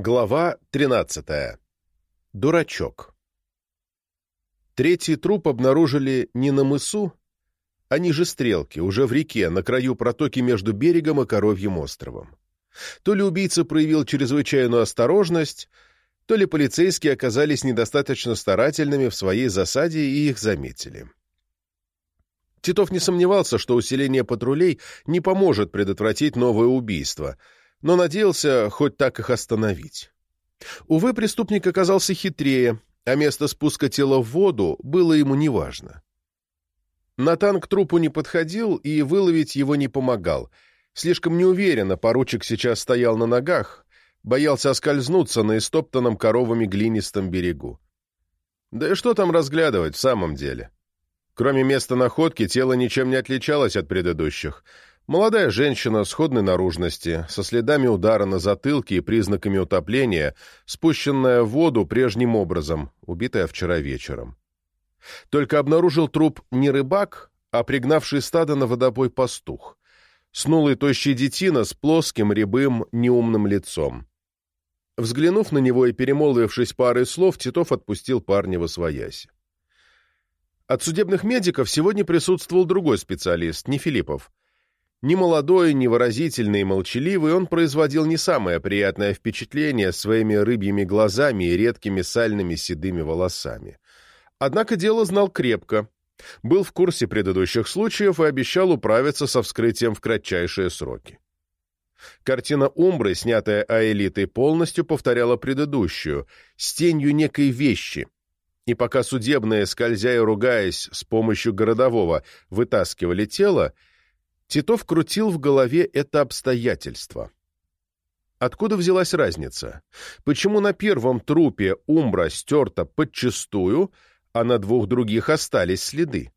Глава 13. Дурачок. Третий труп обнаружили не на мысу, а ниже стрелки, уже в реке, на краю протоки между берегом и Коровьим островом. То ли убийца проявил чрезвычайную осторожность, то ли полицейские оказались недостаточно старательными в своей засаде и их заметили. Титов не сомневался, что усиление патрулей не поможет предотвратить новое убийство — но надеялся хоть так их остановить. Увы, преступник оказался хитрее, а место спуска тела в воду было ему неважно. Натан к трупу не подходил и выловить его не помогал. Слишком неуверенно поручик сейчас стоял на ногах, боялся оскользнуться на истоптанном коровами глинистом берегу. Да и что там разглядывать в самом деле? Кроме места находки, тело ничем не отличалось от предыдущих — Молодая женщина сходной наружности, со следами удара на затылке и признаками утопления, спущенная в воду прежним образом, убитая вчера вечером. Только обнаружил труп не рыбак, а пригнавший стадо на водопой пастух. Снулый тощий детина с плоским, рябым, неумным лицом. Взглянув на него и перемолвившись парой слов, Титов отпустил парня во свояси. От судебных медиков сегодня присутствовал другой специалист, не Филиппов. Ни молодой, ни выразительный и молчаливый, он производил не самое приятное впечатление своими рыбьими глазами и редкими сальными седыми волосами. Однако дело знал крепко, был в курсе предыдущих случаев и обещал управиться со вскрытием в кратчайшие сроки. Картина Умбры, снятая Аэлитой, полностью повторяла предыдущую, с тенью некой вещи, и пока судебные, скользя и ругаясь с помощью городового, вытаскивали тело, Титов крутил в голове это обстоятельство. Откуда взялась разница? Почему на первом трупе Умбра стерта подчистую, а на двух других остались следы?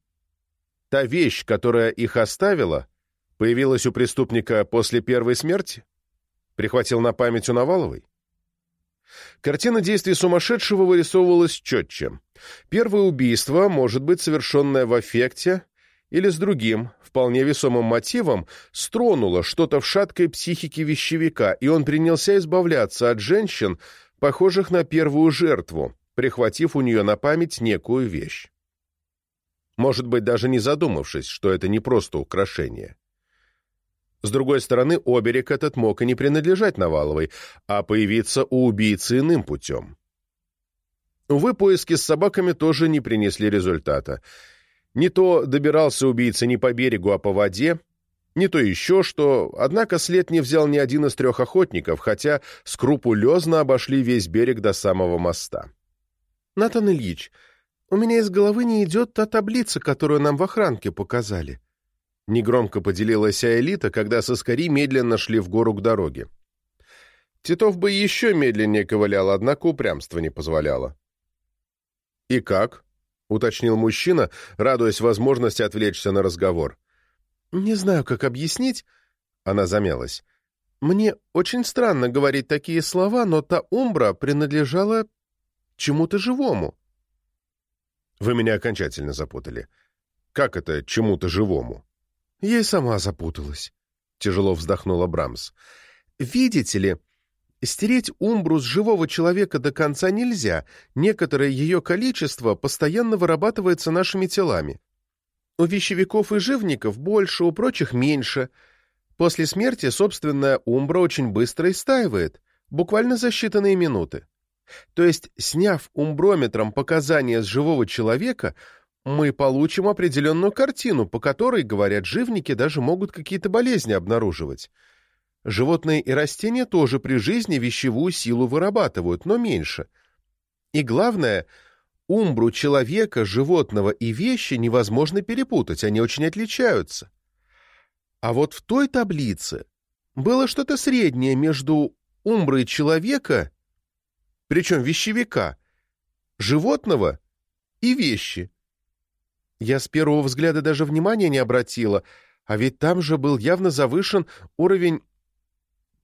Та вещь, которая их оставила, появилась у преступника после первой смерти? Прихватил на память у Наваловой? Картина действий сумасшедшего вырисовывалась четче. Первое убийство может быть совершенное в аффекте, или с другим, вполне весомым мотивом, стронуло что-то в шаткой психике вещевика, и он принялся избавляться от женщин, похожих на первую жертву, прихватив у нее на память некую вещь. Может быть, даже не задумавшись, что это не просто украшение. С другой стороны, оберег этот мог и не принадлежать Наваловой, а появиться у убийцы иным путем. Увы, поиски с собаками тоже не принесли результата — не то добирался убийца не по берегу, а по воде, не то еще что, однако след не взял ни один из трех охотников, хотя скрупулезно обошли весь берег до самого моста. «Натан Ильич, у меня из головы не идет та таблица, которую нам в охранке показали». Негромко поделилась Аэлита, когда соскари медленно шли в гору к дороге. Титов бы еще медленнее ковылял, однако упрямство не позволяло. «И как?» Уточнил мужчина, радуясь возможности отвлечься на разговор. «Не знаю, как объяснить...» Она замялась. «Мне очень странно говорить такие слова, но та умбра принадлежала чему-то живому». «Вы меня окончательно запутали. Как это чему-то живому?» «Я и сама запуталась», — тяжело вздохнула Брамс. «Видите ли, Стереть умбру с живого человека до конца нельзя, некоторое ее количество постоянно вырабатывается нашими телами. У вещевиков и живников больше, у прочих меньше. После смерти собственная умбра очень быстро истаивает, буквально за считанные минуты. То есть, сняв умброметром показания с живого человека, мы получим определенную картину, по которой, говорят живники, даже могут какие-то болезни обнаруживать. Животные и растения тоже при жизни вещевую силу вырабатывают, но меньше. И главное, умбру человека, животного и вещи невозможно перепутать, они очень отличаются. А вот в той таблице было что-то среднее между умброй человека, причем вещевика, животного и вещи. Я с первого взгляда даже внимания не обратила, а ведь там же был явно завышен уровень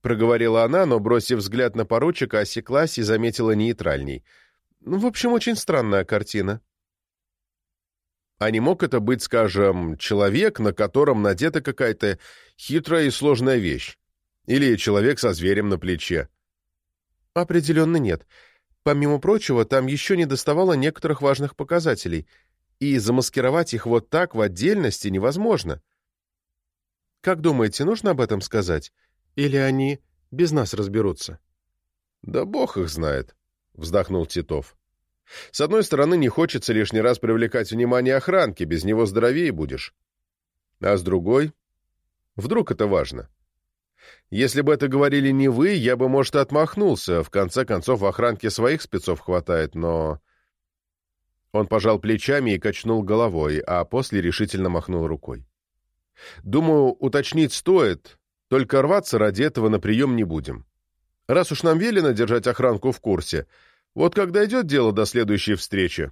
проговорила она, но, бросив взгляд на поручика, осеклась и заметила нейтральней. Ну, в общем, очень странная картина. А не мог это быть, скажем, человек, на котором надета какая-то хитрая и сложная вещь? Или человек со зверем на плече? Определенно нет. Помимо прочего, там еще не доставало некоторых важных показателей, и замаскировать их вот так в отдельности невозможно. Как думаете, нужно об этом сказать? Или они без нас разберутся? Да бог их знает, вздохнул Титов. С одной стороны, не хочется лишний раз привлекать внимание охранки, без него здоровее будешь. А с другой, вдруг это важно. Если бы это говорили не вы, я бы, может, и отмахнулся. В конце концов, в охранке своих спецов хватает, но... Он пожал плечами и качнул головой, а после решительно махнул рукой. Думаю, уточнить стоит, только рваться ради этого на прием не будем. Раз уж нам велено держать охранку в курсе, вот когда идет дело до следующей встречи,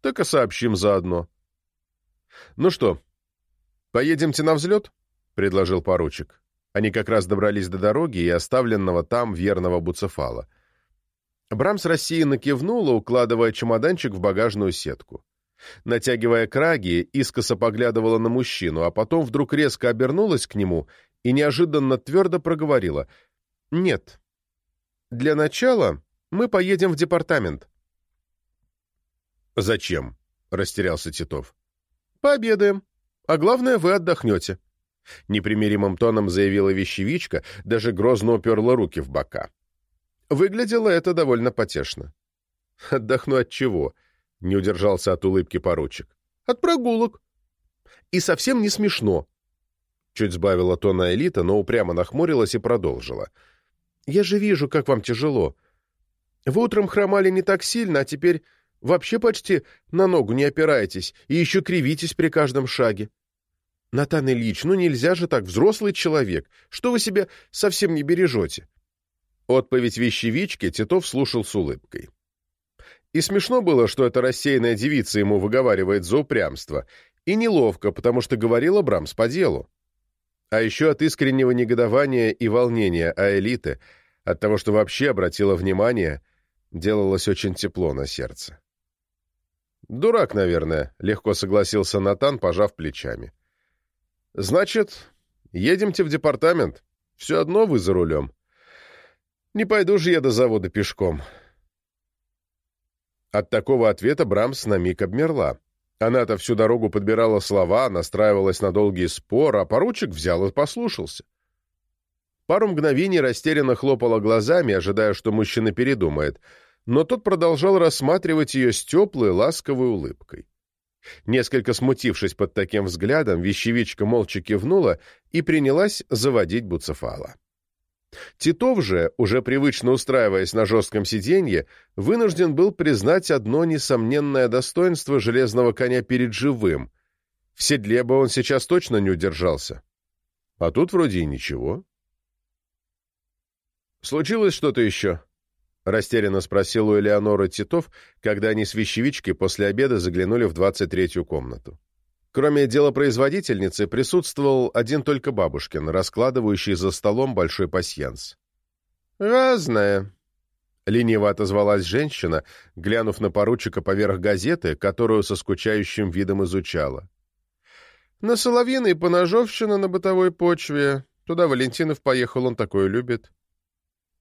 так и сообщим заодно. Ну что, поедемте на взлет? — предложил поручик. Они как раз добрались до дороги и оставленного там верного Буцефала. Брамс рассеянно кивнула, укладывая чемоданчик в багажную сетку. Натягивая краги, искоса поглядывала на мужчину, а потом вдруг резко обернулась к нему и неожиданно твердо проговорила. «Нет. Для начала мы поедем в департамент». «Зачем?» — растерялся Титов. «Пообедаем. А главное, вы отдохнете». Непримиримым тоном заявила вещевичка, даже грозно уперла руки в бока. Выглядело это довольно потешно. «Отдохну от чего?» — не удержался от улыбки поручик. «От прогулок». «И совсем не смешно». Чуть сбавила тона элита, но упрямо нахмурилась и продолжила. «Я же вижу, как вам тяжело. Вы утром хромали не так сильно, а теперь вообще почти на ногу не опираетесь и еще кривитесь при каждом шаге. Натан Ильич, ну нельзя же так, взрослый человек. Что вы себя совсем не бережете?» Отповедь вещевички Титов слушал с улыбкой. И смешно было, что эта рассеянная девица ему выговаривает за упрямство, и неловко, потому что говорила Брамс по делу. А еще от искреннего негодования и волнения а элиты, от того, что вообще обратила внимание, делалось очень тепло на сердце. «Дурак, наверное», — легко согласился Натан, пожав плечами. «Значит, едемте в департамент. Все одно вы за рулем. Не пойду же я до завода пешком». От такого ответа Брамс на миг обмерла. Она-то всю дорогу подбирала слова, настраивалась на долгий спор, а поручик взял и послушался. Пару мгновений растерянно хлопала глазами, ожидая, что мужчина передумает, но тот продолжал рассматривать ее с теплой, ласковой улыбкой. Несколько смутившись под таким взглядом, вещевичка молча кивнула и принялась заводить Буцефала. Титов же, уже привычно устраиваясь на жестком сиденье, вынужден был признать одно несомненное достоинство железного коня перед живым. В седле бы он сейчас точно не удержался. А тут вроде и ничего. «Случилось что-то еще?» Растерянно спросил у Элеоноры Титов, когда они с вещевичкой после обеда заглянули в двадцать третью комнату. Кроме делопроизводительницы, присутствовал один только бабушкин, раскладывающий за столом большой пасьянс. «Разное», — лениво отозвалась женщина, глянув на поручика поверх газеты, которую со скучающим видом изучала. «На Соловьиной поножовщина на бытовой почве. Туда Валентинов поехал, он такое любит».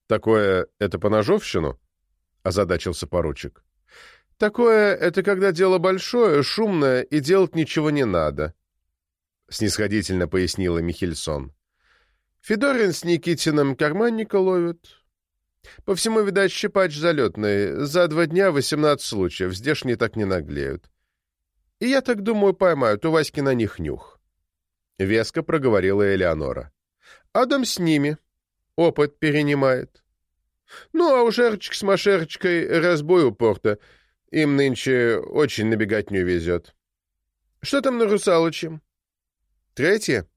«Такое — это по ножовщину?» — озадачился поручик. «Такое — это когда дело большое, шумное, и делать ничего не надо», — снисходительно пояснила Михельсон. «Федорин с Никитиным карманника ловят. По всему, видать, щипач залетный. За два дня восемнадцать случаев, здешние так не наглеют. И я так думаю, поймают, у Васьки на них нюх». Веско проговорила Элеонора. «Адам с ними», опыт перенимает. Ну, а у Шерчик с Машерчкой разбой у порта. Им нынче очень набегать не везет. Что там на Русалочем? Третье?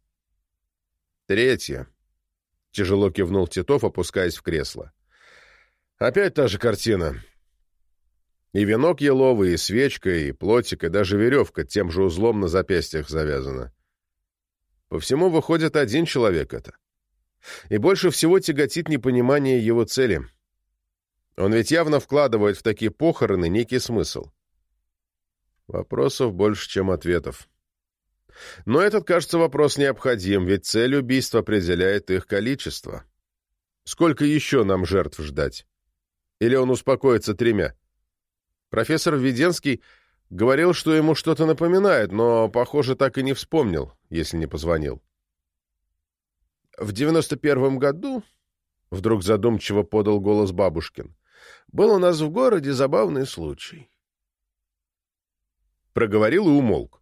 Третье. Тяжело кивнул Титов, опускаясь в кресло. Опять та же картина. И венок еловый, и свечка, и плотик, и даже веревка тем же узлом на запястьях завязана. По всему выходит один человек это. И больше всего тяготит непонимание его цели. Он ведь явно вкладывает в такие похороны некий смысл. Вопросов больше, чем ответов. Но этот, кажется, вопрос необходим, ведь цель убийства определяет их количество. Сколько еще нам жертв ждать? Или он успокоится тремя? Профессор Введенский говорил, что ему что-то напоминает, но, похоже, так и не вспомнил, если не позвонил. В девяносто первом году, — вдруг задумчиво подал голос бабушкин, — был у нас в городе забавный случай. Проговорил и умолк.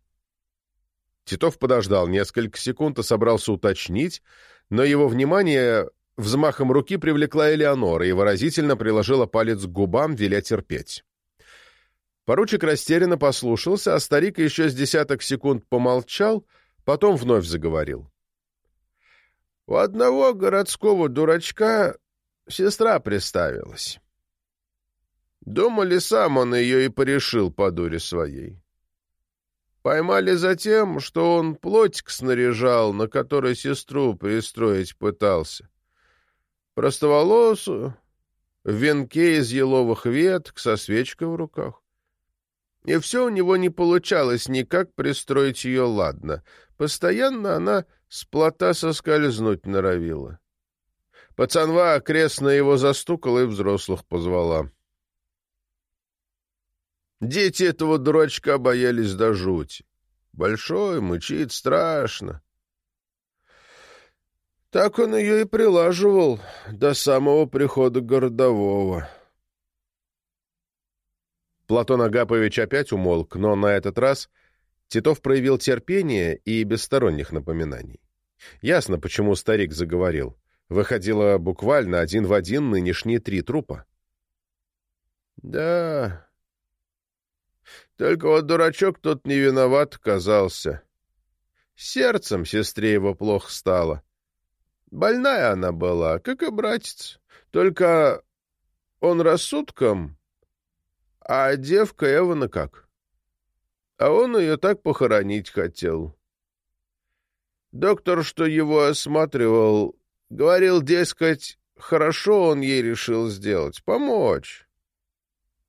Титов подождал несколько секунд и собрался уточнить, но его внимание взмахом руки привлекла Элеонора и выразительно приложила палец к губам, веля терпеть. Поручик растерянно послушался, а старик еще с десяток секунд помолчал, потом вновь заговорил. У одного городского дурачка сестра приставилась. Думали, сам он ее и порешил по дуре своей. Поймали за тем, что он плотик снаряжал, на который сестру пристроить пытался. Простоволосую, в венке из еловых веток, со свечкой в руках. И все у него не получалось никак пристроить ее ладно. Постоянно она с плота соскользнуть норовила. Пацанва окрестно его застукала и взрослых позвала. Дети этого дурачка боялись до жути. Большой, мычит, страшно. Так он ее и прилаживал до самого прихода городового. Платон Агапович опять умолк, но на этот раз Титов проявил терпение и без сторонних напоминаний. Ясно, почему старик заговорил. Выходило буквально один в один нынешние три трупа. — Да, только вот дурачок тут не виноват казался. Сердцем сестре его плохо стало. Больная она была, как и братец. Только он рассудком, а девка Эвана как. А он ее так похоронить хотел. Доктор, что его осматривал, говорил, дескать, хорошо он ей решил сделать, помочь.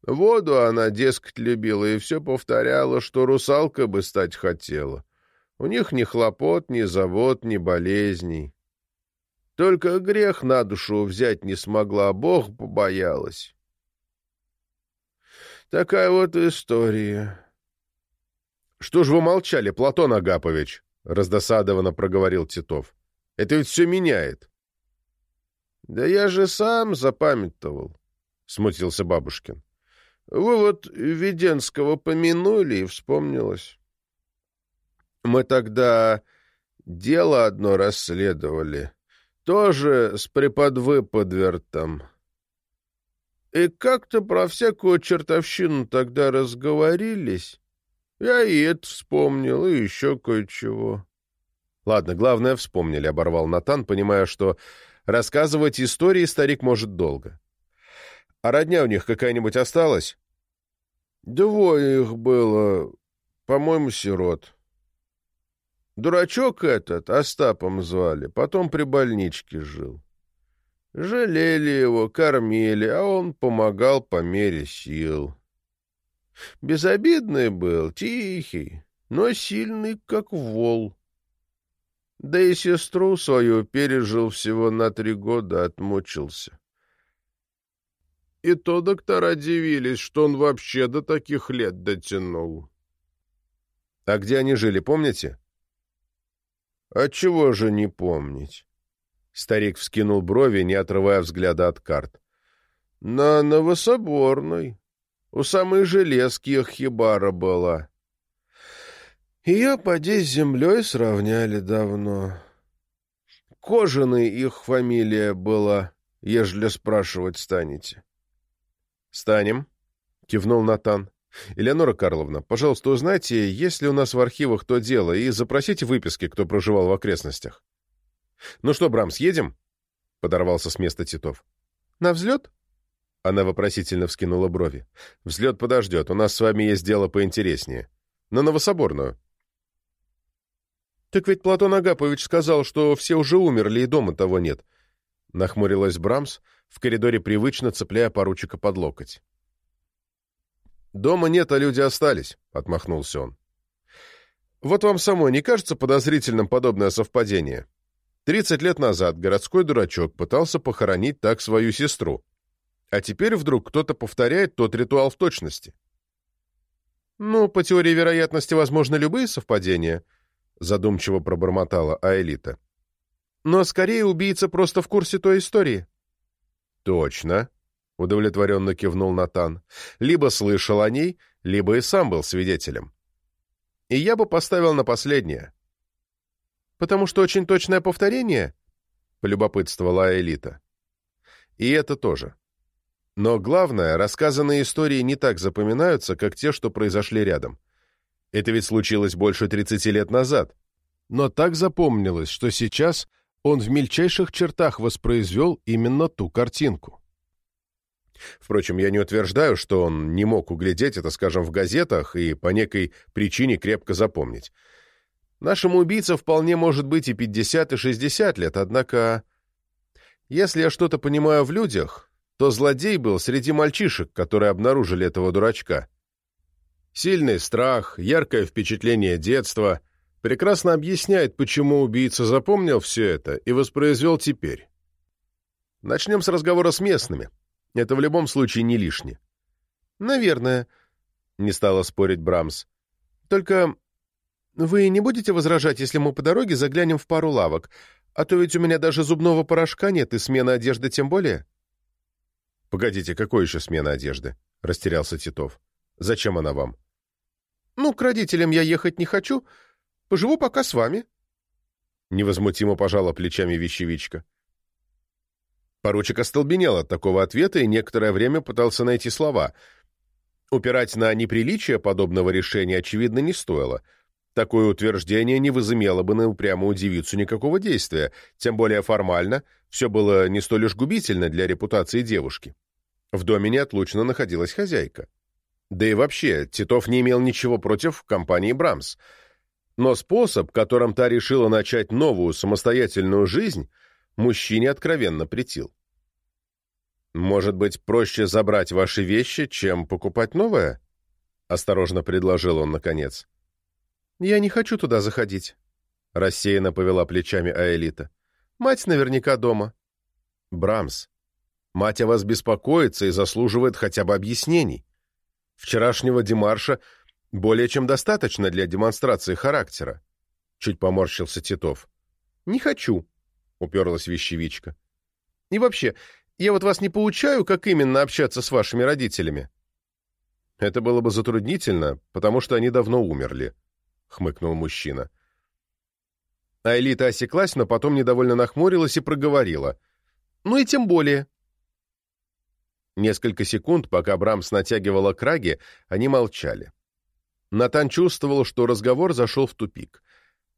Воду она, дескать, любила и все повторяла, что русалка бы стать хотела. У них ни хлопот, ни завод, ни болезней. Только грех на душу взять не смогла, Бог побоялась. Такая вот история. — Что ж вы молчали, Платон Агапович? — раздосадованно проговорил Титов. — Это ведь все меняет. — Да я же сам запамятовал, — смутился бабушкин. Вы вот Веденского помянули, и вспомнилось. Мы тогда дело одно расследовали, тоже с преподвыподвертом. И как-то про всякую чертовщину тогда разговорились. Я и это вспомнил, и еще кое-чего. Ладно, главное, вспомнили, — оборвал Натан, понимая, что рассказывать истории старик может долго. А родня у них какая-нибудь осталась? Двое их было, по-моему, сирот. Дурачок этот, Остапом звали, потом при больничке жил. Жалели его, кормили, а он помогал по мере сил. Безобидный был, тихий, но сильный, как вол. Да и сестру свою пережил всего на три года, отмучился. И то доктора дивились, что он вообще до таких лет дотянул. — А где они жили, помните? — А чего же не помнить? Старик вскинул брови, не отрывая взгляда от карт. — На Новособорной. У самой железки их хибара была. Ее, поди, с землей сравняли давно. Кожаной их фамилия была, ежели спрашивать станете. «Станем», — кивнул Натан. «Элеонора Карловна, пожалуйста, узнайте, есть ли у нас в архивах то дело, и запросите выписки, кто проживал в окрестностях». «Ну что, Брамс, едем?» — подорвался с места Титов. «На взлет?» Она вопросительно вскинула брови. «Взлет подождет, у нас с вами есть дело поинтереснее. На Новособорную». «Так ведь Платон Агапович сказал, что все уже умерли и дома того нет», — нахмурилась Брамс, — в коридоре привычно цепляя поручика под локоть. «Дома нет, а люди остались», — отмахнулся он. «Вот вам самой не кажется подозрительным подобное совпадение? Тридцать лет назад городской дурачок пытался похоронить так свою сестру. А теперь вдруг кто-то повторяет тот ритуал в точности. «Ну, по теории вероятности, возможно, любые совпадения», — задумчиво пробормотала Аэлита. «Но скорее убийца просто в курсе той истории». «Точно», — удовлетворенно кивнул Натан. «Либо слышал о ней, либо и сам был свидетелем. И я бы поставил на последнее». «Потому что очень точное повторение?» — полюбопытствовала Элита. «И это тоже. Но главное, рассказанные истории не так запоминаются, как те, что произошли рядом. Это ведь случилось больше 30 лет назад. Но так запомнилось, что сейчас он в мельчайших чертах воспроизвел именно ту картинку. Впрочем, я не утверждаю, что он не мог углядеть это, скажем, в газетах и по некой причине крепко запомнить. Нашему убийце вполне может быть и 50, и 60 лет, однако... Если я что-то понимаю в людях, то злодей был среди мальчишек, которые обнаружили этого дурачка. Сильный страх, яркое впечатление детства прекрасно объясняет, почему убийца запомнил все это и воспроизвел теперь. Начнем с разговора с местными. Это в любом случае не лишнее. «Наверное», — не стала спорить Брамс. «Только вы не будете возражать, если мы по дороге заглянем в пару лавок? А то ведь у меня даже зубного порошка нет, и смена одежды тем более». «Погодите, какой еще смена одежды?» — растерялся Титов. «Зачем она вам?» «Ну, к родителям я ехать не хочу. Поживу пока с вами». Невозмутимо пожала плечами вещевичка. Поручик остолбенел от такого ответа и некоторое время пытался найти слова. Упирать на неприличие подобного решения, очевидно, не стоило. Такое утверждение не возымело бы на упрямую девицу никакого действия, тем более формально все было не столь уж губительно для репутации девушки. В доме неотлучно находилась хозяйка. Да и вообще, Титов не имел ничего против компании «Брамс». Но способ, которым та решила начать новую самостоятельную жизнь, мужчине откровенно претил. «Может быть, проще забрать ваши вещи, чем покупать новое?» — осторожно предложил он наконец. «Я не хочу туда заходить», — рассеянно повела плечами Аэлита. «Мать наверняка дома». «Брамс, мать о вас беспокоится и заслуживает хотя бы объяснений. Вчерашнего демарша более чем достаточно для демонстрации характера», — чуть поморщился Титов. «Не хочу», — уперлась вещевичка. «И вообще, я вот вас не поучаю, как именно общаться с вашими родителями». «Это было бы затруднительно, потому что они давно умерли», — хмыкнул мужчина. А Элита осеклась, но потом недовольно нахмурилась и проговорила. «Ну и тем более». Несколько секунд, пока Брамс натягивала краги, они молчали. Натан чувствовал, что разговор зашел в тупик.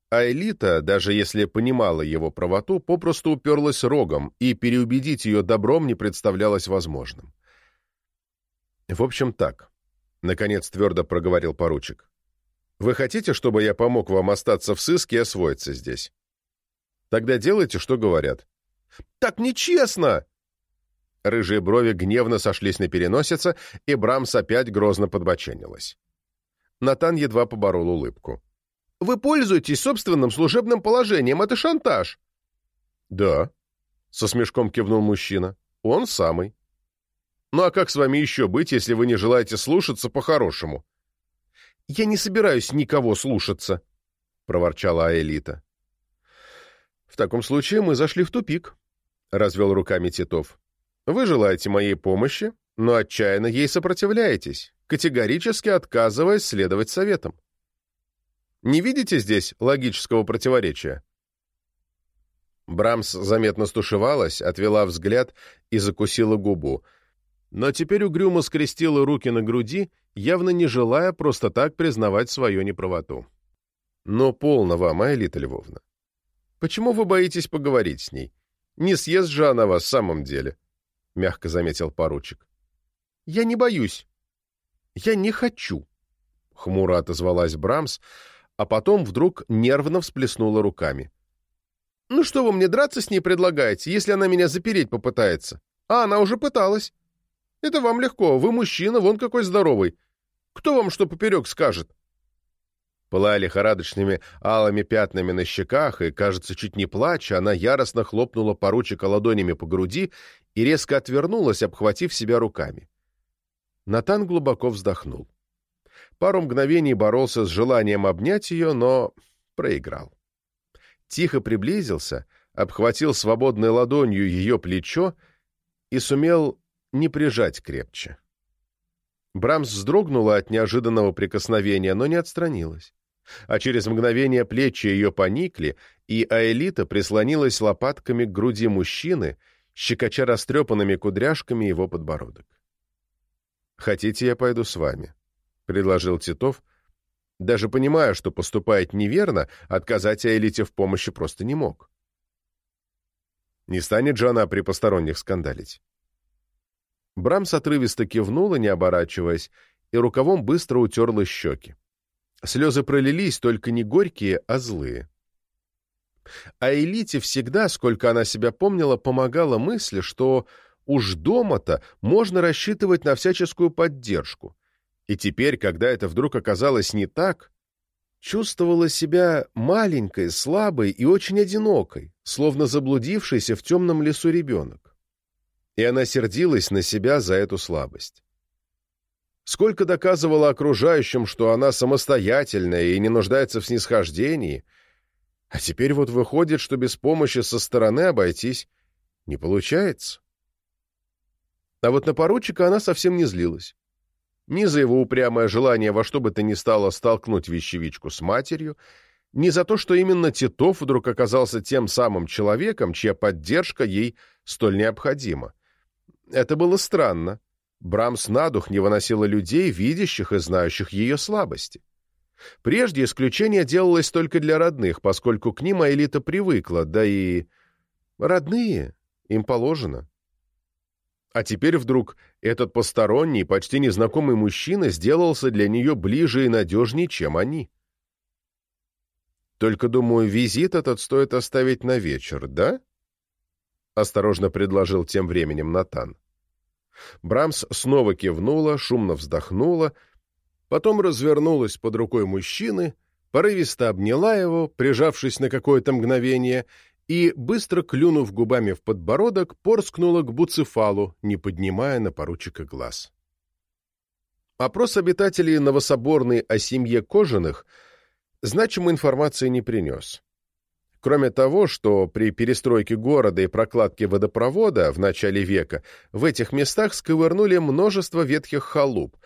А элита, даже если понимала его правоту, попросту уперлась рогом, и переубедить ее добром не представлялось возможным. «В общем, так», — наконец твердо проговорил поручик. «Вы хотите, чтобы я помог вам остаться в сыске и освоиться здесь? Тогда делайте, что говорят». «Так нечестно!» Рыжие брови гневно сошлись на переносице, и Брамс опять грозно подбоченилась. Натан едва поборол улыбку. Вы пользуетесь собственным служебным положением. Это шантаж. Да, со смешком кивнул мужчина. Он самый. Ну а как с вами еще быть, если вы не желаете слушаться по-хорошему? Я не собираюсь никого слушаться, проворчала Аэлита. В таком случае мы зашли в тупик, развел руками Титов. Вы желаете моей помощи, но отчаянно ей сопротивляетесь, категорически отказываясь следовать советам. Не видите здесь логического противоречия?» Брамс заметно стушевалась, отвела взгляд и закусила губу. Но теперь угрюмо скрестила руки на груди, явно не желая просто так признавать свою неправоту. «Но полно вам, Аэлита Львовна. Почему вы боитесь поговорить с ней? Не съест же она вас в самом деле», — мягко заметил поручик. «Я не боюсь. Я не хочу», — хмуро отозвалась Брамс, — а потом вдруг нервно всплеснула руками. «Ну что вы мне драться с ней предлагаете, если она меня запереть попытается? А она уже пыталась. Это вам легко, вы мужчина, вон какой здоровый. Кто вам что поперек скажет?» Пылая лихорадочными алыми пятнами на щеках, и, кажется, чуть не плача, она яростно хлопнула поручика ладонями по груди и резко отвернулась, обхватив себя руками. Натан глубоко вздохнул. Пару мгновений боролся с желанием обнять ее, но проиграл. Тихо приблизился, обхватил свободной ладонью ее плечо и сумел не прижать крепче. Брамс вздрогнула от неожиданного прикосновения, но не отстранилась. А через мгновение плечи ее поникли, и Аэлита прислонилась лопатками к груди мужчины, щекоча растрепанными кудряшками его подбородок. «Хотите, я пойду с вами?» — предложил Титов. Даже понимая, что поступает неверно, отказать Аэлите в помощи просто не мог. Не станет же она при посторонних скандалить. Брамс отрывисто кивнула, не оборачиваясь, и рукавом быстро утерла щеки. Слезы пролились, только не горькие, а злые. А Элите всегда, сколько она себя помнила, помогала мысли, что уж дома-то можно рассчитывать на всяческую поддержку. И теперь, когда это вдруг оказалось не так, чувствовала себя маленькой, слабой и очень одинокой, словно заблудившийся в темном лесу ребенок и она сердилась на себя за эту слабость. Сколько доказывала окружающим, что она самостоятельная и не нуждается в снисхождении, а теперь вот выходит, что без помощи со стороны обойтись не получается. А вот на поручика она совсем не злилась. Ни за его упрямое желание во что бы то ни стало столкнуть вещевичку с матерью, ни за то, что именно Титов вдруг оказался тем самым человеком, чья поддержка ей столь необходима. Это было странно. Брамс на дух не выносила людей, видящих и знающих ее слабости. Прежде исключение делалось только для родных, поскольку к ним Аэлита привыкла, да и... Родные, им положено. А теперь вдруг этот посторонний, почти незнакомый мужчина сделался для нее ближе и надежнее, чем они. Только, думаю, визит этот стоит оставить на вечер, да? — осторожно предложил тем временем Натан. Брамс снова кивнула, шумно вздохнула, потом развернулась под рукой мужчины, порывисто обняла его, прижавшись на какое-то мгновение, и, быстро клюнув губами в подбородок, порскнула к Буцефалу, не поднимая на поручика глаз. Опрос обитателей Новособорной о семье Кожаных значимой информации не принес. Кроме того, что при перестройке города и прокладке водопровода в начале века в этих местах сковырнули множество ветхих халуп,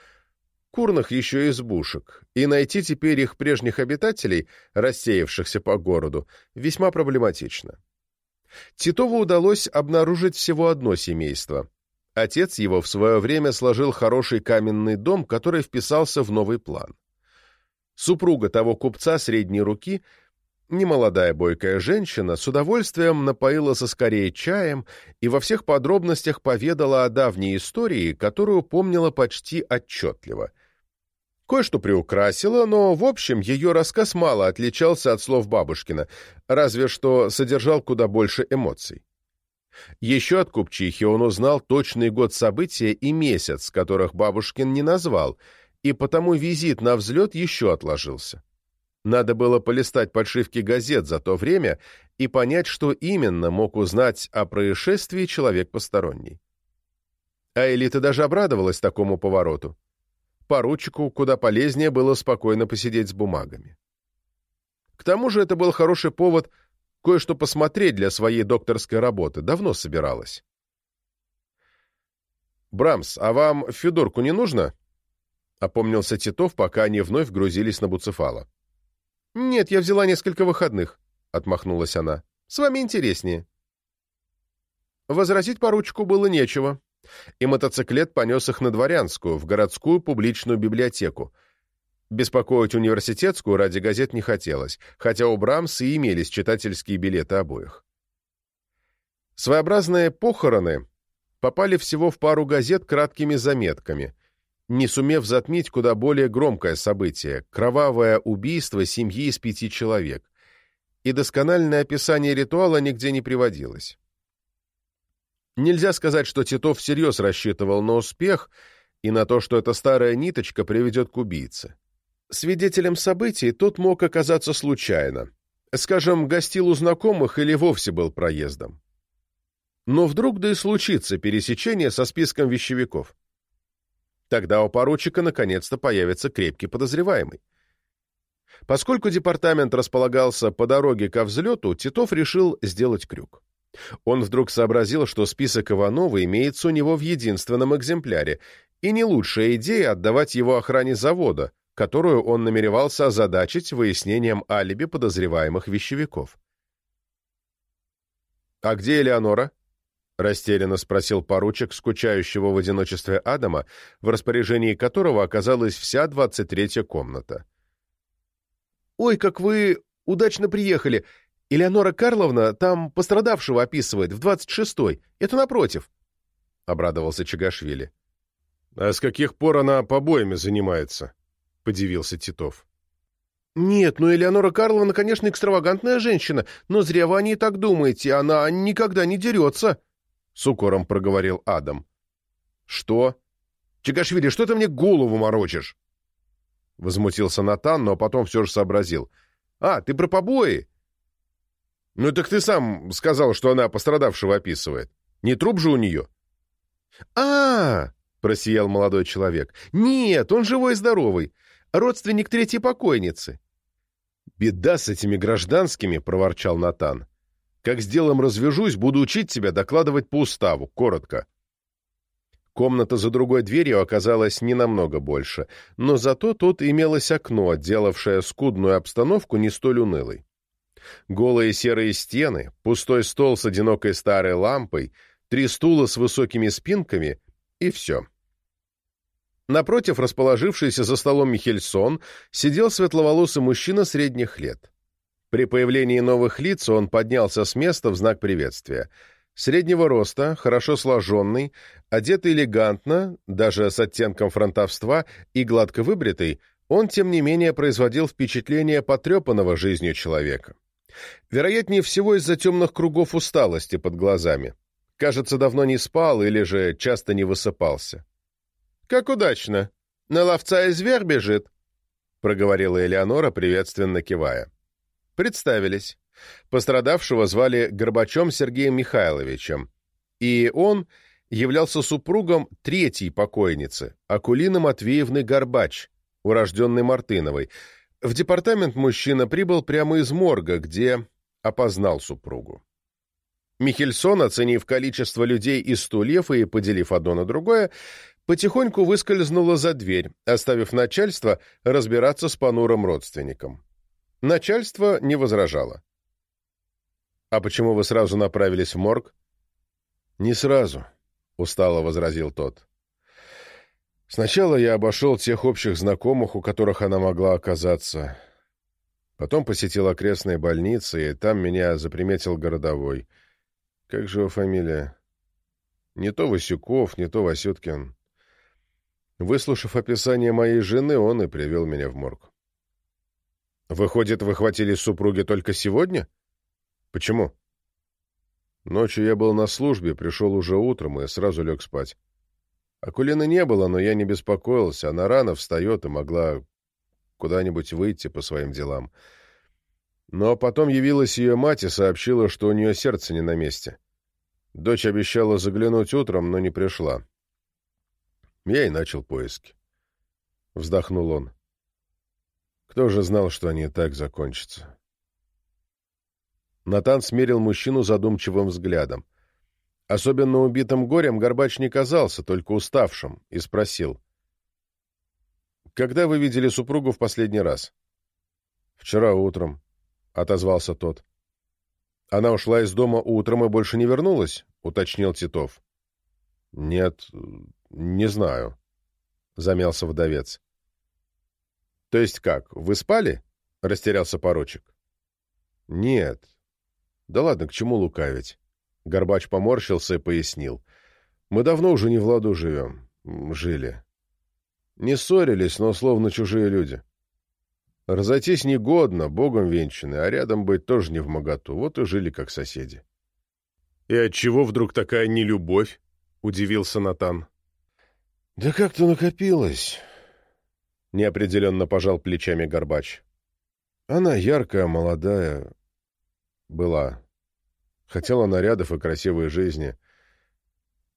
курных еще избушек, и найти теперь их прежних обитателей, рассеявшихся по городу, весьма проблематично. Титову удалось обнаружить всего одно семейство. Отец его в свое время сложил хороший каменный дом, который вписался в новый план. Супруга того купца средней руки – Немолодая бойкая женщина с удовольствием напоила соскорее чаем и во всех подробностях поведала о давней истории, которую помнила почти отчетливо. Кое-что приукрасила, но, в общем, ее рассказ мало отличался от слов бабушкина, разве что содержал куда больше эмоций. Еще от купчихи он узнал точный год события и месяц, которых бабушкин не назвал, и потому визит на взлет еще отложился. Надо было полистать подшивки газет за то время и понять, что именно мог узнать о происшествии человек посторонний. А Элита даже обрадовалась такому повороту. Поручику куда полезнее было спокойно посидеть с бумагами. К тому же это был хороший повод кое-что посмотреть для своей докторской работы, давно собиралась. «Брамс, а вам Федорку не нужно?» — опомнился Титов, пока они вновь грузились на Буцефала. «Нет, я взяла несколько выходных», — отмахнулась она. «С вами интереснее». Возразить поручику было нечего, и мотоциклет понес их на Дворянскую, в городскую публичную библиотеку. Беспокоить университетскую ради газет не хотелось, хотя у Брамса и имелись читательские билеты обоих. Своеобразные похороны попали всего в пару газет краткими заметками — не сумев затмить куда более громкое событие — кровавое убийство семьи из пяти человек, и доскональное описание ритуала нигде не приводилось. Нельзя сказать, что Титов всерьез рассчитывал на успех и на то, что эта старая ниточка приведет к убийце. Свидетелем событий тот мог оказаться случайно. Скажем, гостил у знакомых или вовсе был проездом. Но вдруг да и случится пересечение со списком вещевиков. Тогда у поручика наконец-то появится крепкий подозреваемый. Поскольку департамент располагался по дороге ко взлету, Титов решил сделать крюк. Он вдруг сообразил, что список Иванова имеется у него в единственном экземпляре, и не лучшая идея отдавать его охране завода, которую он намеревался озадачить выяснением алиби подозреваемых вещевиков. «А где Элеонора?» — растерянно спросил поручик, скучающего в одиночестве Адама, в распоряжении которого оказалась вся двадцать третья комната. «Ой, как вы удачно приехали! Элеонора Карловна там пострадавшего описывает, в двадцать шестой. Это напротив!» — обрадовался Чагашвили. «А с каких пор она побоями занимается?» — подивился Титов. «Нет, ну Элеонора Карловна, конечно, экстравагантная женщина, но зря вы о ней так думаете, она никогда не дерется!» — с укором проговорил Адам. «Что? Чагашвили, что ты мне голову морочишь?» Возмутился Натан, но потом все же сообразил. «А, ты про побои?» «Ну так ты сам сказал, что она пострадавшего описывает. Не труп же у нее?» «А, -а, -а просиял молодой человек. «Нет, он живой и здоровый. Родственник третьей покойницы». «Беда с этими гражданскими», — проворчал Натан. Как с делом развяжусь, буду учить тебя докладывать по уставу, коротко. Комната за другой дверью оказалась не намного больше, но зато тут имелось окно, делавшее скудную обстановку не столь унылой. Голые серые стены, пустой стол с одинокой старой лампой, три стула с высокими спинками и все. Напротив, расположившийся за столом Михельсон, сидел светловолосый мужчина средних лет. При появлении новых лиц он поднялся с места в знак приветствия. Среднего роста, хорошо сложенный, одетый элегантно, даже с оттенком фронтовства и гладко выбритый, он, тем не менее, производил впечатление потрепанного жизнью человека. Вероятнее всего из-за темных кругов усталости под глазами. Кажется, давно не спал или же часто не высыпался. «Как удачно! На ловца и зверь бежит!» — проговорила Элеонора, приветственно кивая. Представились. Пострадавшего звали Горбачом Сергеем Михайловичем, и он являлся супругом третьей покойницы, Акулины Матвеевны Горбач, урожденной Мартыновой. В департамент мужчина прибыл прямо из морга, где опознал супругу. Михельсон, оценив количество людей и стульев и поделив одно на другое, потихоньку выскользнула за дверь, оставив начальство разбираться с понурым родственником. Начальство не возражало. «А почему вы сразу направились в морг?» «Не сразу», — устало возразил тот. «Сначала я обошел тех общих знакомых, у которых она могла оказаться. Потом посетил окрестные больницы, и там меня заприметил городовой. Как же его фамилия? Не то Васюков, не то Васюткин. Выслушав описание моей жены, он и привел меня в морг. Выходит, вы хватили супруги только сегодня? Почему? Ночью я был на службе, пришел уже утром и сразу лег спать. Акулины не было, но я не беспокоился. Она рано встает и могла куда-нибудь выйти по своим делам. Но потом явилась ее мать и сообщила, что у нее сердце не на месте. Дочь обещала заглянуть утром, но не пришла. Я и начал поиски. Вздохнул он. Кто же знал, что они так закончатся? Натан смерил мужчину задумчивым взглядом. Особенно убитым горем Горбач не казался, только уставшим, и спросил. «Когда вы видели супругу в последний раз?» «Вчера утром», — отозвался тот. «Она ушла из дома утром и больше не вернулась?» — уточнил Титов. «Нет, не знаю», — замялся вдовец. «То есть как, вы спали?» — растерялся поручик. «Нет». «Да ладно, к чему лукавить?» Горбач поморщился и пояснил. «Мы давно уже не в ладу живем. Жили. Не ссорились, но словно чужие люди. Разойтись негодно, богом венчаны, а рядом быть тоже не в моготу. Вот и жили как соседи». «И отчего вдруг такая нелюбовь?» — удивился Натан. «Да как-то накопилось». неопределенно пожал плечами Горбач. Она яркая, молодая была. Хотела нарядов и красивой жизни.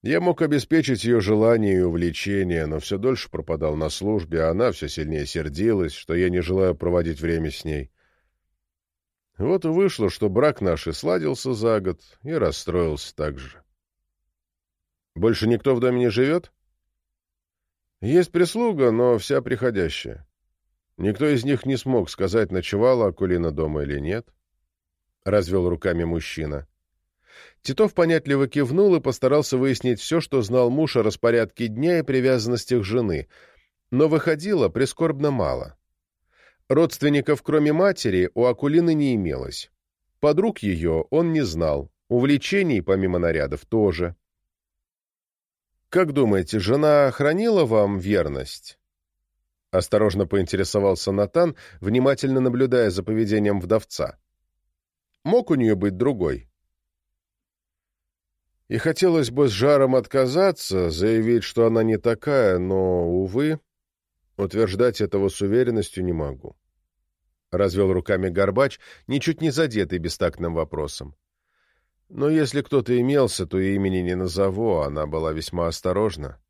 Я мог обеспечить ее желание и увлечение, но все дольше пропадал на службе, а она все сильнее сердилась, что я не желаю проводить время с ней. Вот и вышло, что брак наш и сладился за год, и расстроился так же. Больше никто в доме не живет? Есть прислуга, но вся приходящая. Никто из них не смог сказать, ночевала Акулина дома или нет. Развел руками мужчина. Титов понятливо кивнул и постарался выяснить все, что знал муж о распорядке дня и привязанностях жены, но выходило прискорбно мало. Родственников, кроме матери, у Акулины не имелось. Подруг ее он не знал, увлечений, помимо нарядов, тоже. «Как думаете, жена хранила вам верность?» Осторожно поинтересовался Натан, внимательно наблюдая за поведением вдовца. «Мог у нее быть другой?» И хотелось бы с жаром отказаться, заявить, что она не такая, но, увы, утверждать этого с уверенностью не могу. Развел руками Горбач, ничуть не задетый бестактным вопросом. Но если кто-то имелся, то имени не назову, она была весьма осторожна.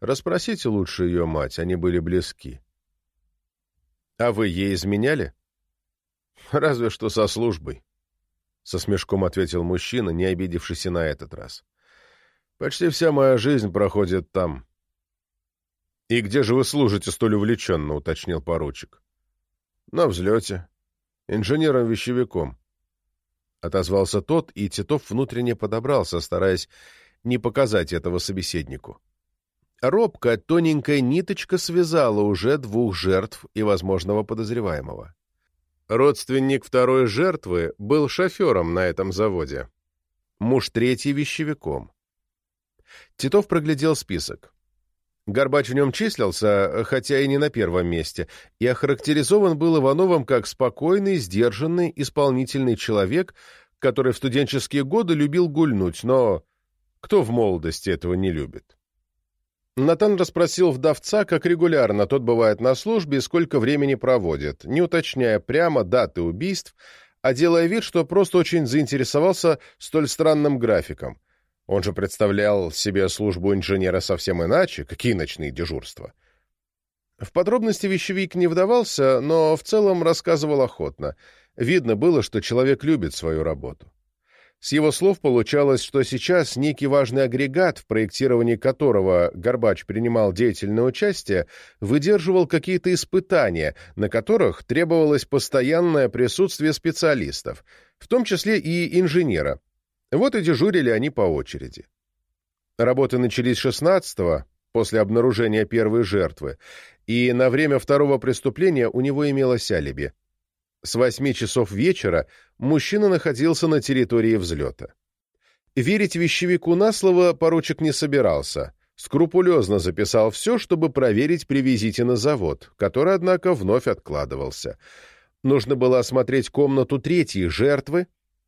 Расспросите лучше ее мать, они были близки. — А вы ей изменяли? — Разве что со службой, — со смешком ответил мужчина, не обидевшийся на этот раз. — Почти вся моя жизнь проходит там. — И где же вы служите столь увлеченно? — уточнил поручик. — На взлете. Инженером-вещевиком. — отозвался тот, и Титов внутренне подобрался, стараясь не показать этого собеседнику. Робкая тоненькая ниточка связала уже двух жертв и возможного подозреваемого. Родственник второй жертвы был шофером на этом заводе. Муж третий — вещевиком. Титов проглядел список. Горбач в нем числился, хотя и не на первом месте, и охарактеризован был Ивановым как спокойный, сдержанный, исполнительный человек, который в студенческие годы любил гульнуть, но кто в молодости этого не любит? Натан расспросил вдовца, как регулярно тот бывает на службе и сколько времени проводит, не уточняя прямо даты убийств, а делая вид, что просто очень заинтересовался столь странным графиком. Он же представлял себе службу инженера совсем иначе, какие ночные дежурства. В подробности вещевик не вдавался, но в целом рассказывал охотно. Видно было, что человек любит свою работу. С его слов получалось, что сейчас некий важный агрегат, в проектировании которого Горбач принимал деятельное участие, выдерживал какие-то испытания, на которых требовалось постоянное присутствие специалистов, в том числе и инженера, вот и дежурили они по очереди. Работы начались 16-го, после обнаружения первой жертвы, и на время второго преступления у него имелось алиби. С восьми часов вечера мужчина находился на территории взлета. Верить вещевику на слово поручик не собирался, скрупулезно записал все, чтобы проверить при визите на завод, который, однако, вновь откладывался. Нужно было осмотреть комнату третьей жертвы,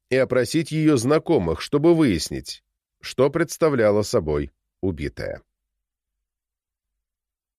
и опросить ее знакомых, чтобы выяснить, что представляла собой убитая.